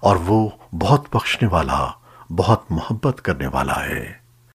اور وہ بہت بخشنے والا بہت محبت کرنے والا ہے۔